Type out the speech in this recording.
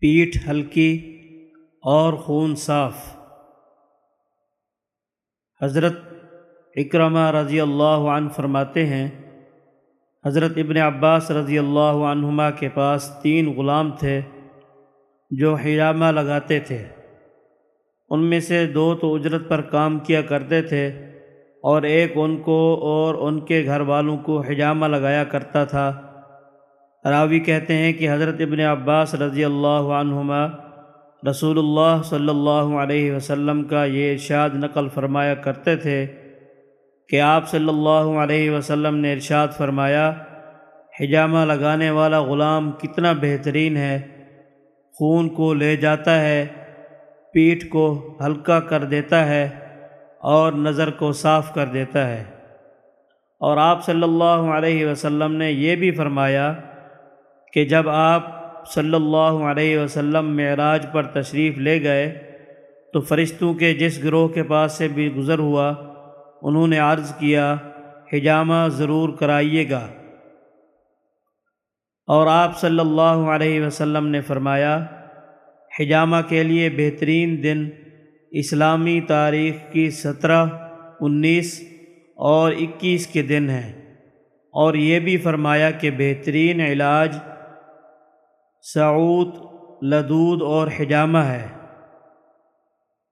پیٹھ ہلکی اور خون صاف۔ حضرت اکرمہ رضی اللہ عنہ فرماتے ہیں، حضرت ابن عباس رضی اللہ عنہما کے پاس تین غلام تھے جو حجامہ لگاتے تھے۔ ان میں سے دو تو اجرت پر کام کیا کرتے تھے اور ایک ان کو اور ان کے گھر والوں کو حجامہ لگایا کرتا تھا۔ راوی کہتے ہیں کہ حضرت ابن عباس رضی اللہ عنہما رسول اللہ صلی اللہ علیہ وسلم کا یہ ارشاد نقل فرمایا کرتے تھے کہ آپ صلی اللہ علیہ وسلم نے ارشاد فرمایا، حجامہ لگانے والا غلام کتنا بہترین ہے، خون کو لے جاتا ہے، پیٹھ کو ہلکا کر دیتا ہے اور نظر کو صاف کر دیتا ہے۔ اور آپ صلی اللہ علیہ وسلم نے یہ بھی فرمایا کہ جب آپ صلی اللہ علیہ وسلم معراج پر تشریف لے گئے تو فرشتوں کے جس گروہ کے پاس سے بھی گزر ہوا، انہوں نے عرض کیا، حجامہ ضرور کرائیے گا۔ اور آپ صلی اللہ علیہ وسلم نے فرمایا، حجامہ کے لیے بہترین دن اسلامی تاریخ کی سترہ، انیس اور اکیس کے دن ہیں۔ اور یہ بھی فرمایا کہ بہترین علاج سعود لدود اور حجامہ ہے۔